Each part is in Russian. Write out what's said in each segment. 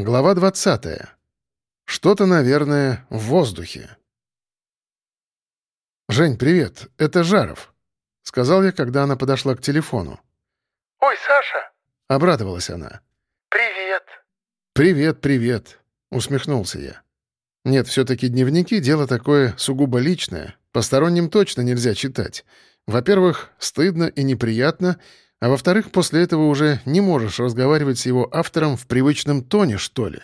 Глава 20. Что-то, наверное, в воздухе. «Жень, привет. Это Жаров», — сказал я, когда она подошла к телефону. «Ой, Саша!» — обрадовалась она. «Привет!» «Привет, привет!» — усмехнулся я. «Нет, все-таки дневники — дело такое сугубо личное. Посторонним точно нельзя читать. Во-первых, стыдно и неприятно — а во-вторых, после этого уже не можешь разговаривать с его автором в привычном тоне, что ли.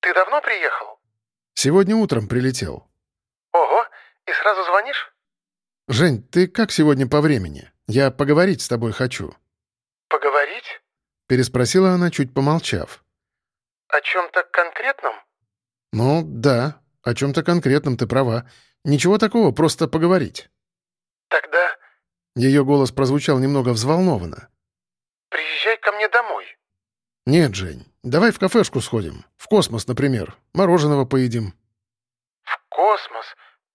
«Ты давно приехал?» «Сегодня утром прилетел». «Ого, и сразу звонишь?» «Жень, ты как сегодня по времени? Я поговорить с тобой хочу». «Поговорить?» — переспросила она, чуть помолчав. «О чем-то конкретном?» «Ну, да, о чем-то конкретном ты права. Ничего такого, просто поговорить». «Тогда ее голос прозвучал немного взволнованно. «Приезжай ко мне домой». «Нет, Жень, давай в кафешку сходим. В космос, например. Мороженого поедим». «В космос?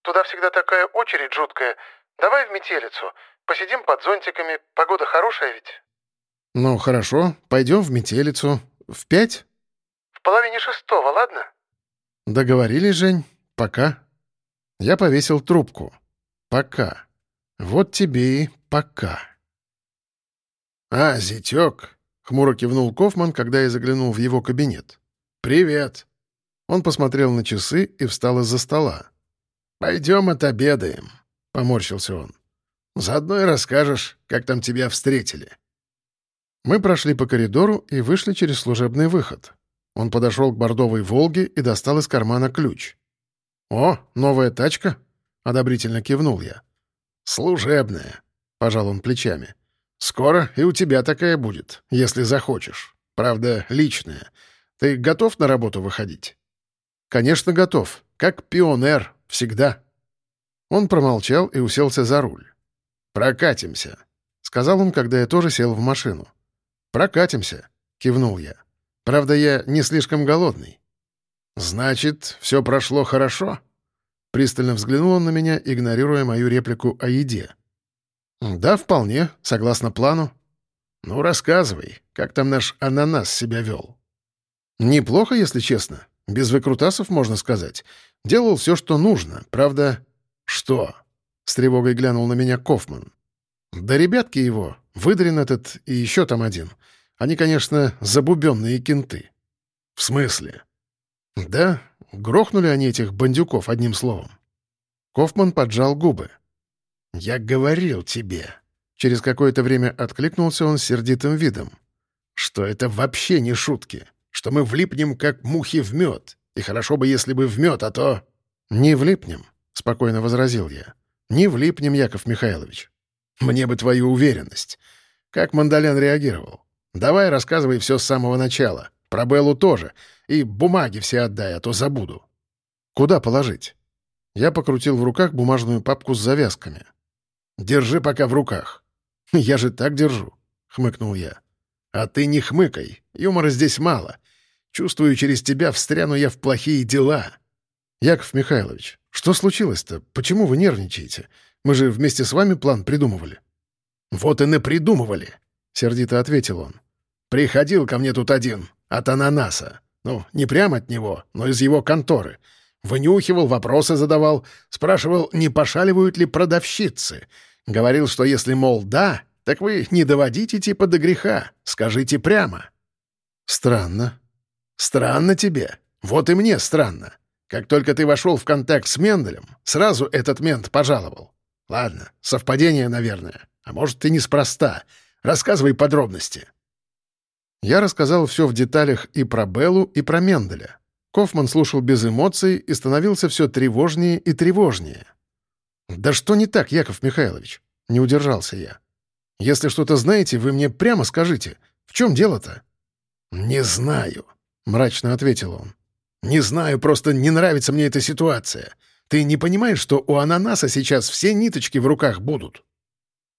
Туда всегда такая очередь жуткая. Давай в метелицу. Посидим под зонтиками. Погода хорошая ведь?» «Ну, хорошо. Пойдем в метелицу. В пять?» «В половине шестого, ладно?» «Договорились, Жень. Пока». Я повесил трубку. «Пока». Вот тебе и пока. «А, зятек!» — хмуро кивнул Кофман, когда я заглянул в его кабинет. «Привет!» Он посмотрел на часы и встал из-за стола. «Пойдем отобедаем», — поморщился он. «Заодно и расскажешь, как там тебя встретили». Мы прошли по коридору и вышли через служебный выход. Он подошел к бордовой «Волге» и достал из кармана ключ. «О, новая тачка?» — одобрительно кивнул я. «Служебная», — пожал он плечами. «Скоро и у тебя такая будет, если захочешь. Правда, личная. Ты готов на работу выходить?» «Конечно, готов. Как пионер. Всегда». Он промолчал и уселся за руль. «Прокатимся», — сказал он, когда я тоже сел в машину. «Прокатимся», — кивнул я. «Правда, я не слишком голодный». «Значит, все прошло хорошо?» Пристально взглянул на меня, игнорируя мою реплику о еде. «Да, вполне, согласно плану». «Ну, рассказывай, как там наш ананас себя вел?» «Неплохо, если честно. Без выкрутасов, можно сказать. Делал все, что нужно. Правда...» «Что?» — с тревогой глянул на меня Кофман. «Да ребятки его, выдрин этот и еще там один. Они, конечно, забубенные кенты». «В смысле?» «Да, Грохнули они этих бандюков одним словом. Кофман поджал губы. «Я говорил тебе». Через какое-то время откликнулся он сердитым видом. «Что это вообще не шутки. Что мы влипнем, как мухи в мед. И хорошо бы, если бы в мед, а то...» «Не влипнем», — спокойно возразил я. «Не влипнем, Яков Михайлович. Мне бы твою уверенность. Как Мандалян реагировал? Давай рассказывай все с самого начала. Про Беллу тоже. И бумаги все отдай, а то забуду. Куда положить? Я покрутил в руках бумажную папку с завязками. Держи пока в руках. Я же так держу, хмыкнул я. А ты не хмыкай, юмора здесь мало. Чувствую, через тебя встряну я в плохие дела. Яков Михайлович, что случилось-то? Почему вы нервничаете? Мы же вместе с вами план придумывали. Вот и напридумывали, сердито ответил он. Приходил ко мне тут один, от ананаса. Ну, не прямо от него, но из его конторы. Вынюхивал, вопросы задавал, спрашивал, не пошаливают ли продавщицы. Говорил, что если, мол, да, так вы не доводите типа до греха, скажите прямо. Странно. Странно тебе. Вот и мне странно. Как только ты вошел в контакт с Менделем, сразу этот мент пожаловал. Ладно, совпадение, наверное. А может, и неспроста. Рассказывай подробности. Я рассказал все в деталях и про Беллу, и про Менделя. Кофман слушал без эмоций и становился все тревожнее и тревожнее. «Да что не так, Яков Михайлович?» — не удержался я. «Если что-то знаете, вы мне прямо скажите. В чем дело-то?» «Не знаю», — мрачно ответил он. «Не знаю, просто не нравится мне эта ситуация. Ты не понимаешь, что у ананаса сейчас все ниточки в руках будут?»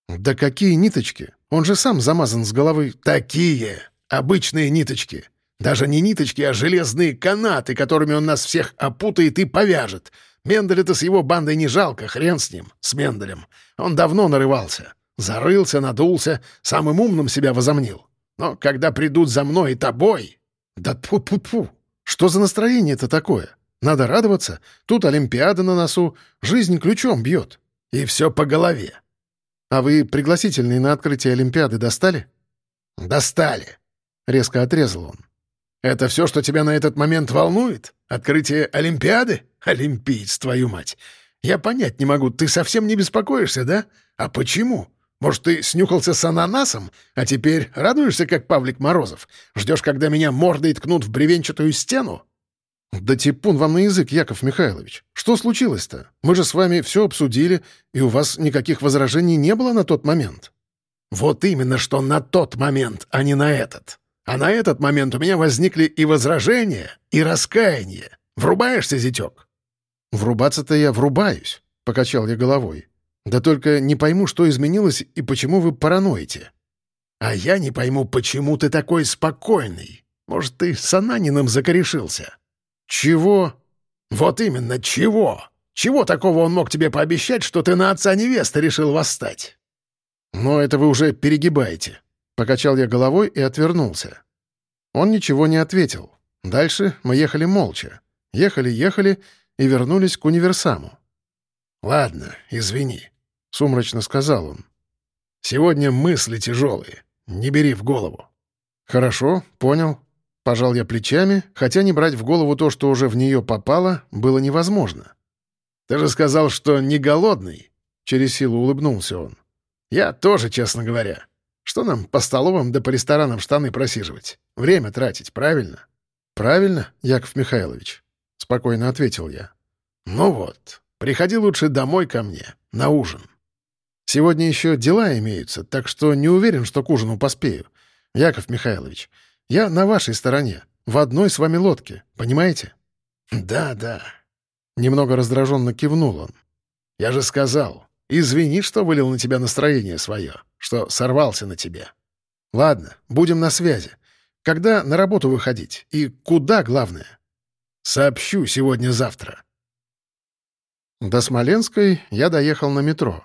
«Да какие ниточки? Он же сам замазан с головы». «Такие!» Обычные ниточки. Даже не ниточки, а железные канаты, которыми он нас всех опутает и повяжет. Менделя-то с его бандой не жалко, хрен с ним, с Менделем. Он давно нарывался. Зарылся, надулся, самым умным себя возомнил. Но когда придут за мной и тобой... Да пу-пу-пу! Что за настроение-то такое? Надо радоваться. Тут Олимпиада на носу, жизнь ключом бьет. И все по голове. А вы пригласительные на открытие Олимпиады достали? Достали. Резко отрезал он. Это все, что тебя на этот момент волнует? Открытие Олимпиады? Олимпиец, твою мать! Я понять не могу, ты совсем не беспокоишься, да? А почему? Может, ты снюхался с ананасом, а теперь радуешься, как Павлик Морозов? Ждешь, когда меня мордой ткнут в бревенчатую стену?» «Да типун вам на язык, Яков Михайлович. Что случилось-то? Мы же с вами все обсудили, и у вас никаких возражений не было на тот момент». «Вот именно, что на тот момент, а не на этот. А на этот момент у меня возникли и возражения, и раскаяние. Врубаешься, зятек?» «Врубаться-то я врубаюсь», — покачал я головой. Да только не пойму, что изменилось и почему вы параноите. А я не пойму, почему ты такой спокойный. Может, ты с Ананиным закорешился? Чего? Вот именно, чего? Чего такого он мог тебе пообещать, что ты на отца невесты решил восстать? Но это вы уже перегибаете. Покачал я головой и отвернулся. Он ничего не ответил. Дальше мы ехали молча. Ехали-ехали и вернулись к универсаму. «Ладно, извини. — сумрачно сказал он. «Сегодня мысли тяжелые. Не бери в голову». «Хорошо, понял». Пожал я плечами, хотя не брать в голову то, что уже в нее попало, было невозможно. «Ты же сказал, что не голодный?» — через силу улыбнулся он. «Я тоже, честно говоря. Что нам по столовым да по ресторанам штаны просиживать? Время тратить, правильно?» «Правильно, Яков Михайлович», — спокойно ответил я. «Ну вот, приходи лучше домой ко мне, на ужин». Сегодня еще дела имеются, так что не уверен, что к ужину поспею. Яков Михайлович, я на вашей стороне, в одной с вами лодке, понимаете?» «Да, да». Немного раздраженно кивнул он. «Я же сказал, извини, что вылил на тебя настроение свое, что сорвался на тебя». «Ладно, будем на связи. Когда на работу выходить? И куда, главное?» «Сообщу сегодня-завтра». До Смоленской я доехал на метро.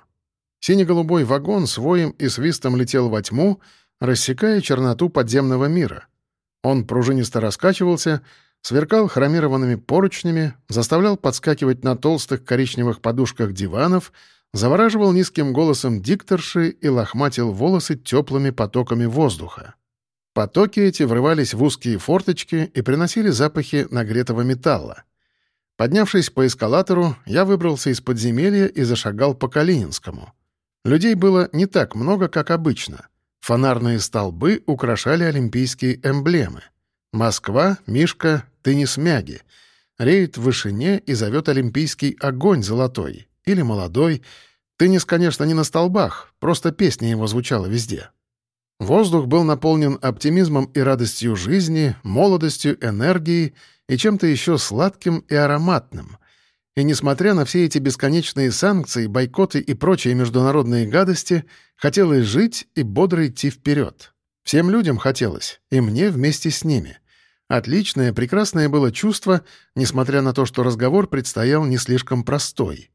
Сине-голубой вагон с воем и свистом летел во тьму, рассекая черноту подземного мира. Он пружинисто раскачивался, сверкал хромированными поручнями, заставлял подскакивать на толстых коричневых подушках диванов, завораживал низким голосом дикторши и лохматил волосы теплыми потоками воздуха. Потоки эти врывались в узкие форточки и приносили запахи нагретого металла. Поднявшись по эскалатору, я выбрался из подземелья и зашагал по Калининскому — Людей было не так много, как обычно. Фонарные столбы украшали олимпийские эмблемы. Москва, Мишка, теннис мяги. Реет в вышине и зовет олимпийский огонь золотой. Или молодой. Теннис, конечно, не на столбах, просто песня его звучала везде. Воздух был наполнен оптимизмом и радостью жизни, молодостью, энергией и чем-то еще сладким и ароматным, и несмотря на все эти бесконечные санкции, бойкоты и прочие международные гадости, хотелось жить и бодро идти вперед. Всем людям хотелось, и мне вместе с ними. Отличное, прекрасное было чувство, несмотря на то, что разговор предстоял не слишком простой.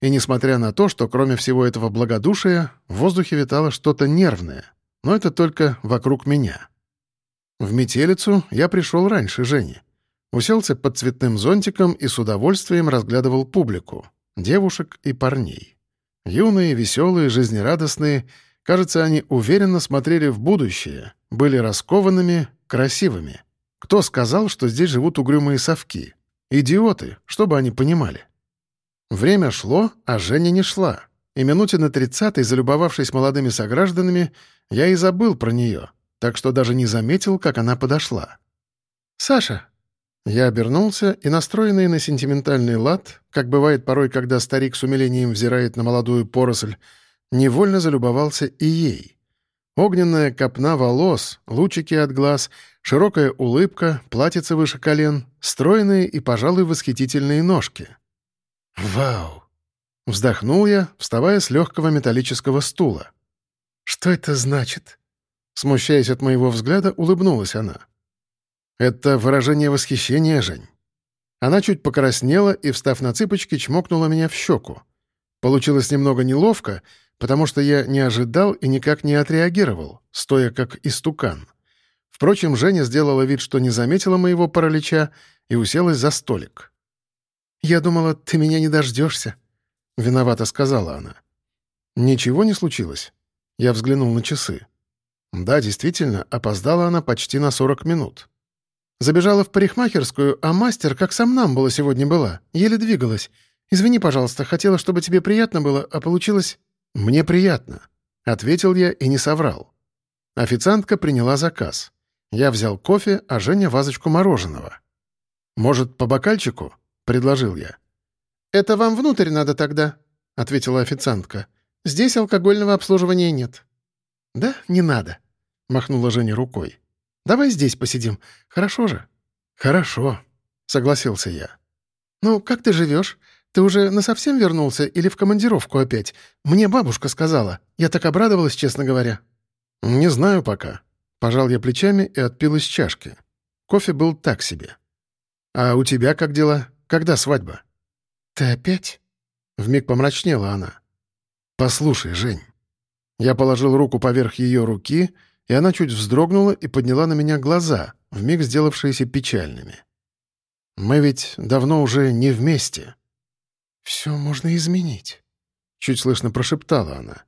И несмотря на то, что кроме всего этого благодушия, в воздухе витало что-то нервное. Но это только вокруг меня. В метелицу я пришел раньше Жени. Уселся под цветным зонтиком и с удовольствием разглядывал публику — девушек и парней. Юные, веселые, жизнерадостные, кажется, они уверенно смотрели в будущее, были раскованными, красивыми. Кто сказал, что здесь живут угрюмые совки? Идиоты, чтобы они понимали. Время шло, а Женя не шла. И минуте на тридцатой, залюбовавшись молодыми согражданами, я и забыл про нее, так что даже не заметил, как она подошла. «Саша, я обернулся и, настроенный на сентиментальный лад, как бывает порой, когда старик с умилением взирает на молодую поросль, невольно залюбовался и ей. Огненная копна волос, лучики от глаз, широкая улыбка, платьице выше колен, стройные и, пожалуй, восхитительные ножки. «Вау!» — вздохнул я, вставая с легкого металлического стула. «Что это значит?» Смущаясь от моего взгляда, улыбнулась она. Это выражение восхищения, Жень. Она чуть покраснела и, встав на цыпочки, чмокнула меня в щеку. Получилось немного неловко, потому что я не ожидал и никак не отреагировал, стоя как истукан. Впрочем, Женя сделала вид, что не заметила моего паралича и уселась за столик. «Я думала, ты меня не дождешься», — виновато сказала она. «Ничего не случилось?» Я взглянул на часы. Да, действительно, опоздала она почти на 40 минут. Забежала в парикмахерскую, а мастер, как сам нам было сегодня была, еле двигалась. Извини, пожалуйста, хотела, чтобы тебе приятно было, а получилось... Мне приятно, — ответил я и не соврал. Официантка приняла заказ. Я взял кофе, а Женя — вазочку мороженого. «Может, по бокальчику?» — предложил я. «Это вам внутрь надо тогда», — ответила официантка. «Здесь алкогольного обслуживания нет». «Да, не надо», — махнула Женя рукой. «Давай здесь посидим. Хорошо же?» «Хорошо», — согласился я. «Ну, как ты живешь? Ты уже насовсем вернулся или в командировку опять? Мне бабушка сказала. Я так обрадовалась, честно говоря». «Не знаю пока». Пожал я плечами и отпил из чашки. Кофе был так себе. «А у тебя как дела? Когда свадьба?» «Ты опять?» Вмиг помрачнела она. «Послушай, Жень». Я положил руку поверх ее руки, и она чуть вздрогнула и подняла на меня глаза, вмиг сделавшиеся печальными. «Мы ведь давно уже не вместе». «Все можно изменить», — чуть слышно прошептала она.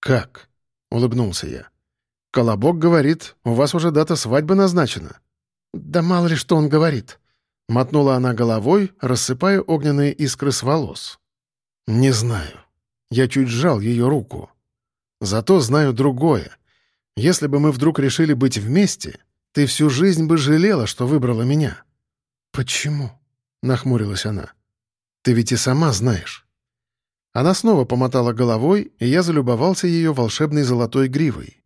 «Как?» — улыбнулся я. «Колобок говорит, у вас уже дата свадьбы назначена». «Да мало ли что он говорит», — мотнула она головой, рассыпая огненные искры с волос. «Не знаю». Я чуть сжал ее руку. «Зато знаю другое. Если бы мы вдруг решили быть вместе, ты всю жизнь бы жалела, что выбрала меня». «Почему?» — нахмурилась она. Ты ведь и сама знаешь». Она снова помотала головой, и я залюбовался ее волшебной золотой гривой.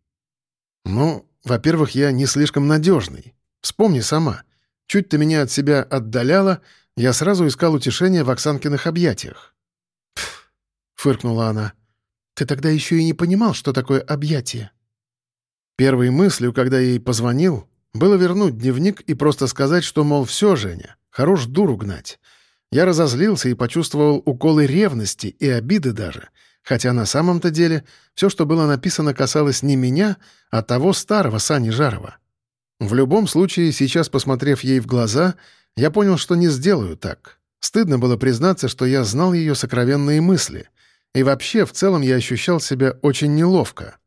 «Ну, во-первых, я не слишком надежный. Вспомни сама. Чуть ты меня от себя отдаляла, я сразу искал утешения в Оксанкиных объятиях». «Пф», — фыркнула она, — «ты тогда еще и не понимал, что такое объятие». Первой мыслью, когда я ей позвонил, было вернуть дневник и просто сказать, что, мол, все, Женя, хорош дуру гнать. Я разозлился и почувствовал уколы ревности и обиды даже, хотя на самом-то деле все, что было написано, касалось не меня, а того старого Сани Жарова. В любом случае, сейчас, посмотрев ей в глаза, я понял, что не сделаю так. Стыдно было признаться, что я знал ее сокровенные мысли. И вообще, в целом, я ощущал себя очень неловко.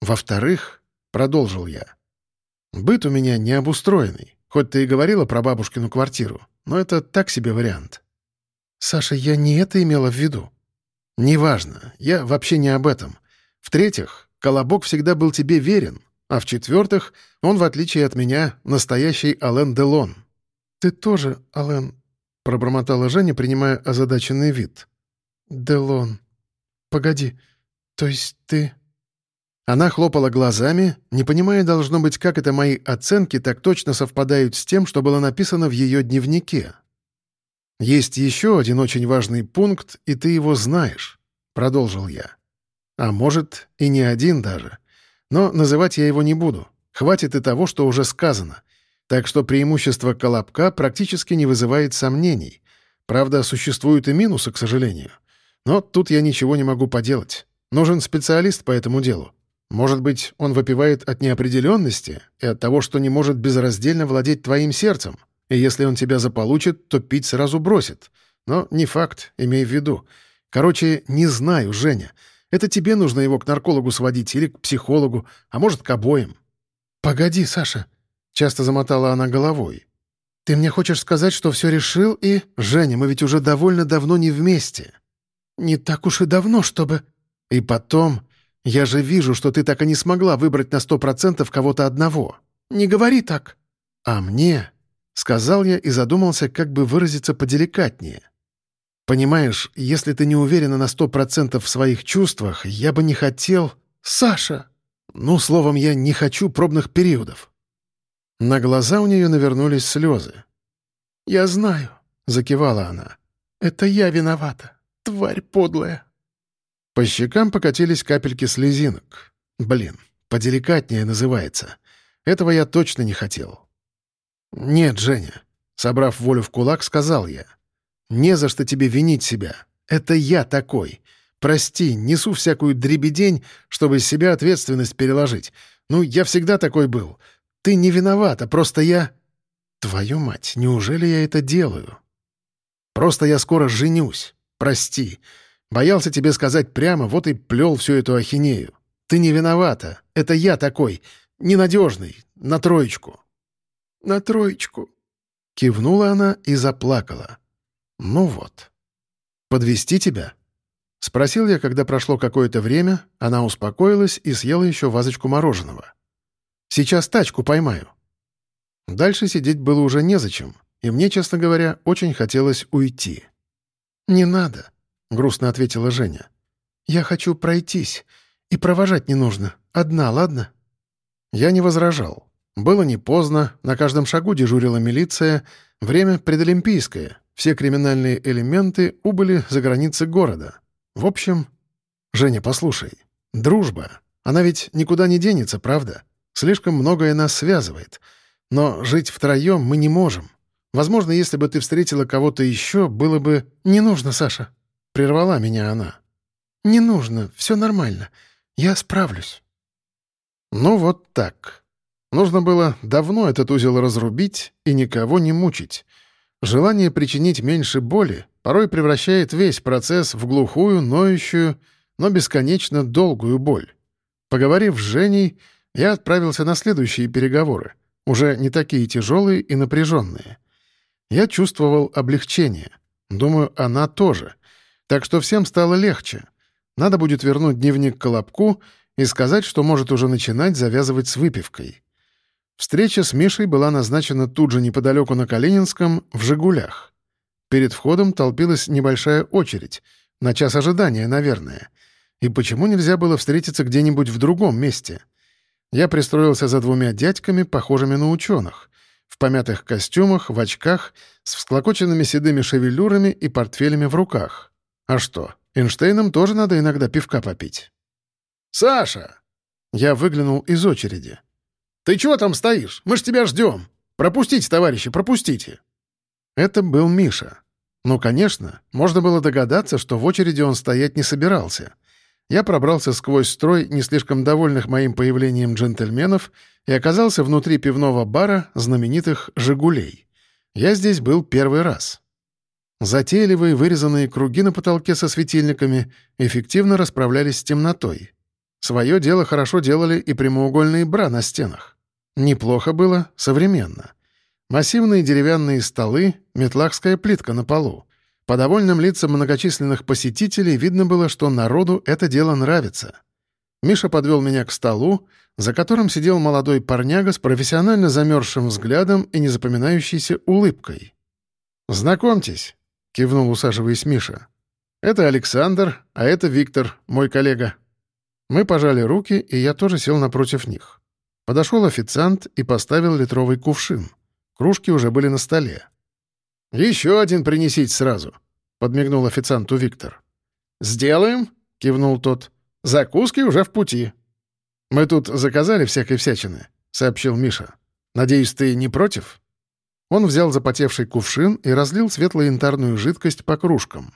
Во-вторых, продолжил я, быт у меня не обустроенный, хоть ты и говорила про бабушкину квартиру но это так себе вариант. «Саша, я не это имела в виду». «Неважно, я вообще не об этом. В-третьих, Колобок всегда был тебе верен, а в-четвертых, он, в отличие от меня, настоящий Ален Делон». «Ты тоже, Ален», — пробормотала Женя, принимая озадаченный вид. «Делон. Погоди, то есть ты...» Она хлопала глазами, не понимая, должно быть, как это мои оценки так точно совпадают с тем, что было написано в ее дневнике. «Есть еще один очень важный пункт, и ты его знаешь», — продолжил я. «А может, и не один даже. Но называть я его не буду. Хватит и того, что уже сказано. Так что преимущество Колобка практически не вызывает сомнений. Правда, существуют и минусы, к сожалению. Но тут я ничего не могу поделать. Нужен специалист по этому делу. Может быть, он выпивает от неопределенности и от того, что не может безраздельно владеть твоим сердцем, и если он тебя заполучит, то пить сразу бросит. Но не факт, имей в виду. Короче, не знаю, Женя. Это тебе нужно его к наркологу сводить или к психологу, а может, к обоим. «Погоди, Саша», — часто замотала она головой. «Ты мне хочешь сказать, что все решил и...» «Женя, мы ведь уже довольно давно не вместе». «Не так уж и давно, чтобы...» «И потом, я же вижу, что ты так и не смогла выбрать на сто процентов кого-то одного. Не говори так. А мне, — сказал я и задумался, как бы выразиться поделикатнее. Понимаешь, если ты не уверена на сто процентов в своих чувствах, я бы не хотел... Саша! Ну, словом, я не хочу пробных периодов. На глаза у нее навернулись слезы. «Я знаю», — закивала она. «Это я виновата, тварь подлая». По щекам покатились капельки слезинок. Блин, поделикатнее называется. Этого я точно не хотел. «Нет, Женя», — собрав волю в кулак, сказал я. «Не за что тебе винить себя. Это я такой. Прости, несу всякую дребедень, чтобы с себя ответственность переложить. Ну, я всегда такой был. Ты не виновата, просто я... Твою мать, неужели я это делаю? Просто я скоро женюсь. Прости. Боялся тебе сказать прямо, вот и плел всю эту ахинею. Ты не виновата. Это я такой, ненадежный, на троечку. На троечку. Кивнула она и заплакала. Ну вот. Подвести тебя? Спросил я, когда прошло какое-то время, она успокоилась и съела еще вазочку мороженого. «Сейчас тачку поймаю». Дальше сидеть было уже незачем, и мне, честно говоря, очень хотелось уйти. «Не надо», — грустно ответила Женя. «Я хочу пройтись, и провожать не нужно. Одна, ладно?» Я не возражал. Было не поздно, на каждом шагу дежурила милиция, время предолимпийское, все криминальные элементы убыли за границы города. В общем... Женя, послушай. Дружба. Она ведь никуда не денется, правда? Слишком многое нас связывает. Но жить втроем мы не можем. Возможно, если бы ты встретила кого-то еще, было бы... «Не нужно, Саша», — прервала меня она. «Не нужно, все нормально. Я справлюсь». Ну вот так. Нужно было давно этот узел разрубить и никого не мучить. Желание причинить меньше боли порой превращает весь процесс в глухую, ноющую, но бесконечно долгую боль. Поговорив с Женей, я отправился на следующие переговоры, уже не такие тяжелые и напряженные. Я чувствовал облегчение. Думаю, она тоже. Так что всем стало легче. Надо будет вернуть дневник Колобку и сказать, что может уже начинать завязывать с выпивкой. Встреча с Мишей была назначена тут же неподалеку на Калининском, в «Жигулях». Перед входом толпилась небольшая очередь, на час ожидания, наверное. И почему нельзя было встретиться где-нибудь в другом месте? Я пристроился за двумя дядьками, похожими на ученых, в помятых костюмах, в очках, с всклокоченными седыми шевелюрами и портфелями в руках. А что, Эйнштейнам тоже надо иногда пивка попить. «Саша!» Я выглянул из очереди. «Ты чего там стоишь? Мы ж тебя ждем! Пропустите, товарищи, пропустите!» Это был Миша. Ну, конечно, можно было догадаться, что в очереди он стоять не собирался. Я пробрался сквозь строй не слишком довольных моим появлением джентльменов и оказался внутри пивного бара знаменитых «Жигулей». Я здесь был первый раз. Затейливые вырезанные круги на потолке со светильниками эффективно расправлялись с темнотой. Свое дело хорошо делали и прямоугольные бра на стенах. Неплохо было, современно. Массивные деревянные столы, метлахская плитка на полу. По довольным лицам многочисленных посетителей видно было, что народу это дело нравится. Миша подвел меня к столу, за которым сидел молодой парняга с профессионально замерзшим взглядом и незапоминающейся улыбкой. «Знакомьтесь», — кивнул, усаживаясь Миша. «Это Александр, а это Виктор, мой коллега». Мы пожали руки, и я тоже сел напротив них. Подошел официант и поставил литровый кувшин. Кружки уже были на столе. «Еще один принесите сразу», — подмигнул официанту Виктор. «Сделаем», — кивнул тот. «Закуски уже в пути». «Мы тут заказали всякой всячины», — сообщил Миша. «Надеюсь, ты не против?» Он взял запотевший кувшин и разлил светло-янтарную жидкость по кружкам.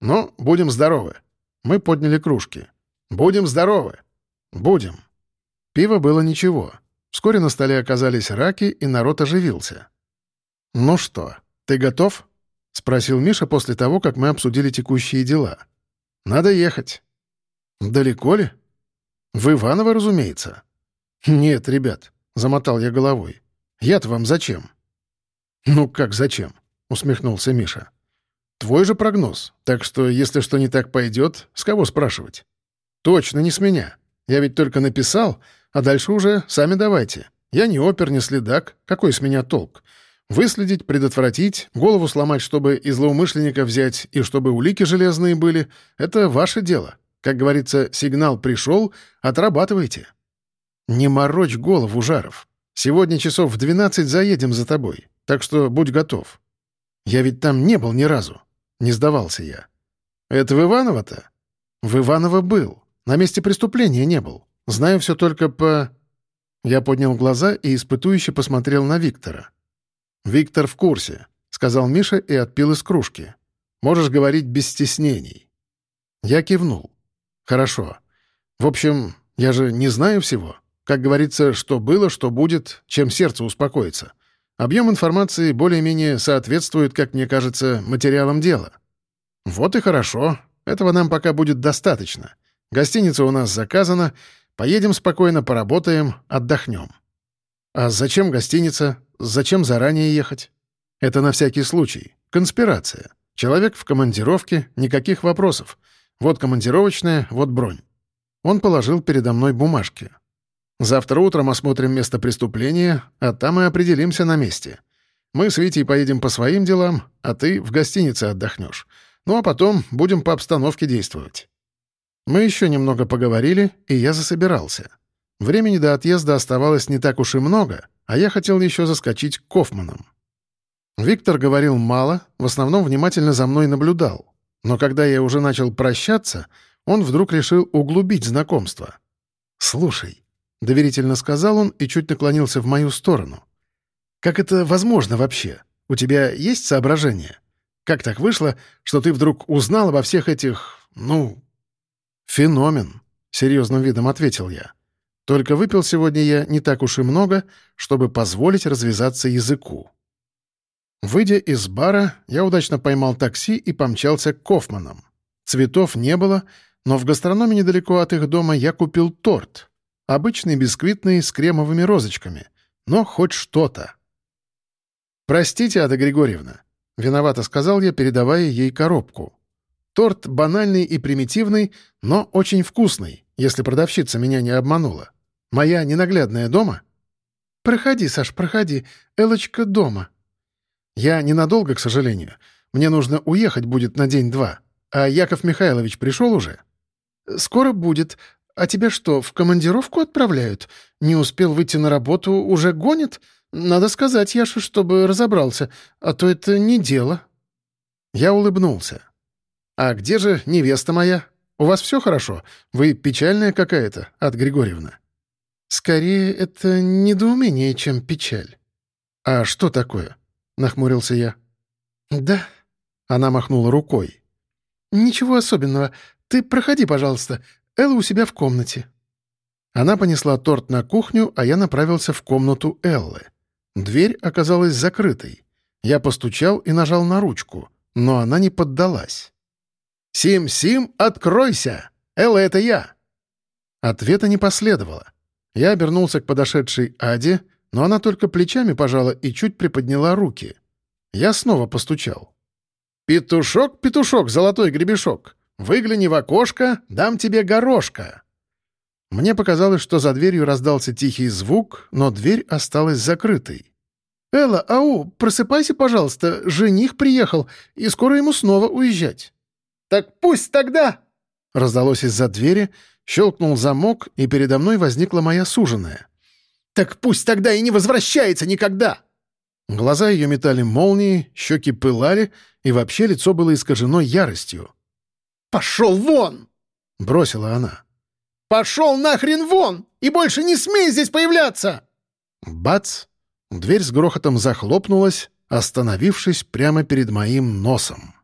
«Ну, будем здоровы». Мы подняли кружки. «Будем здоровы». «Будем». Пива было ничего. Вскоре на столе оказались раки, и народ оживился. «Ну что, ты готов?» — спросил Миша после того, как мы обсудили текущие дела. «Надо ехать». «Далеко ли?» «В Иваново, разумеется». «Нет, ребят», — замотал я головой. «Я-то вам зачем?» «Ну как зачем?» — усмехнулся Миша. «Твой же прогноз, так что если что не так пойдет, с кого спрашивать?» «Точно не с меня. Я ведь только написал, а дальше уже сами давайте. Я не опер, не следак. Какой с меня толк? Выследить, предотвратить, голову сломать, чтобы и злоумышленника взять, и чтобы улики железные были — это ваше дело. Как говорится, сигнал пришел, отрабатывайте. Не морочь голову, Жаров. Сегодня часов в двенадцать заедем за тобой, так что будь готов. Я ведь там не был ни разу. Не сдавался я. Это в Иваново-то? В Иваново был. На месте преступления не был. Знаю все только по...» Я поднял глаза и испытующе посмотрел на Виктора. «Виктор в курсе», — сказал Миша и отпил из кружки. «Можешь говорить без стеснений». Я кивнул. «Хорошо. В общем, я же не знаю всего. Как говорится, что было, что будет, чем сердце успокоится. Объем информации более-менее соответствует, как мне кажется, материалам дела. Вот и хорошо. Этого нам пока будет достаточно. Гостиница у нас заказана. Поедем спокойно, поработаем, отдохнем. А зачем гостиница? Зачем заранее ехать? Это на всякий случай. Конспирация. Человек в командировке, никаких вопросов. Вот командировочная, вот бронь. Он положил передо мной бумажки. Завтра утром осмотрим место преступления, а там и определимся на месте. Мы с Витей поедем по своим делам, а ты в гостинице отдохнешь. Ну а потом будем по обстановке действовать. Мы еще немного поговорили, и я засобирался. Времени до отъезда оставалось не так уж и много, а я хотел еще заскочить к Кофманам. Виктор говорил мало, в основном внимательно за мной наблюдал. Но когда я уже начал прощаться, он вдруг решил углубить знакомство. «Слушай», — доверительно сказал он и чуть наклонился в мою сторону. «Как это возможно вообще? У тебя есть соображения? Как так вышло, что ты вдруг узнал обо всех этих... ну...» «Феномен», — серьезным видом ответил я. «Только выпил сегодня я не так уж и много, чтобы позволить развязаться языку». Выйдя из бара, я удачно поймал такси и помчался к Кофманам. Цветов не было, но в гастрономе недалеко от их дома я купил торт. Обычный бисквитный с кремовыми розочками. Но хоть что-то. «Простите, Ада Григорьевна», — виновато сказал я, передавая ей коробку. «Торт банальный и примитивный, но очень вкусный, если продавщица меня не обманула. Моя ненаглядная дома?» «Проходи, Саш, проходи. Элочка дома», я ненадолго, к сожалению. Мне нужно уехать будет на день-два. А Яков Михайлович пришел уже? Скоро будет. А тебя что, в командировку отправляют? Не успел выйти на работу, уже гонит? Надо сказать Яше, чтобы разобрался, а то это не дело. Я улыбнулся. «А где же невеста моя? У вас все хорошо? Вы печальная какая-то, от Григорьевна?» «Скорее, это недоумение, чем печаль». «А что такое?» — нахмурился я. «Да». Она махнула рукой. «Ничего особенного. Ты проходи, пожалуйста. Элла у себя в комнате». Она понесла торт на кухню, а я направился в комнату Эллы. Дверь оказалась закрытой. Я постучал и нажал на ручку, но она не поддалась. «Сим-Сим, откройся! Элла, это я!» Ответа не последовало. Я обернулся к подошедшей Аде, но она только плечами пожала и чуть приподняла руки. Я снова постучал. «Петушок, петушок, золотой гребешок, выгляни в окошко, дам тебе горошка». Мне показалось, что за дверью раздался тихий звук, но дверь осталась закрытой. «Элла, ау, просыпайся, пожалуйста, жених приехал, и скоро ему снова уезжать». «Так пусть тогда!» Раздалось из-за двери, щелкнул замок, и передо мной возникла моя суженая. «Так пусть тогда и не возвращается никогда!» Глаза ее метали молнии, щеки пылали, и вообще лицо было искажено яростью. «Пошел вон!» — бросила она. «Пошел нахрен вон! И больше не смей здесь появляться!» Бац! Дверь с грохотом захлопнулась, остановившись прямо перед моим носом.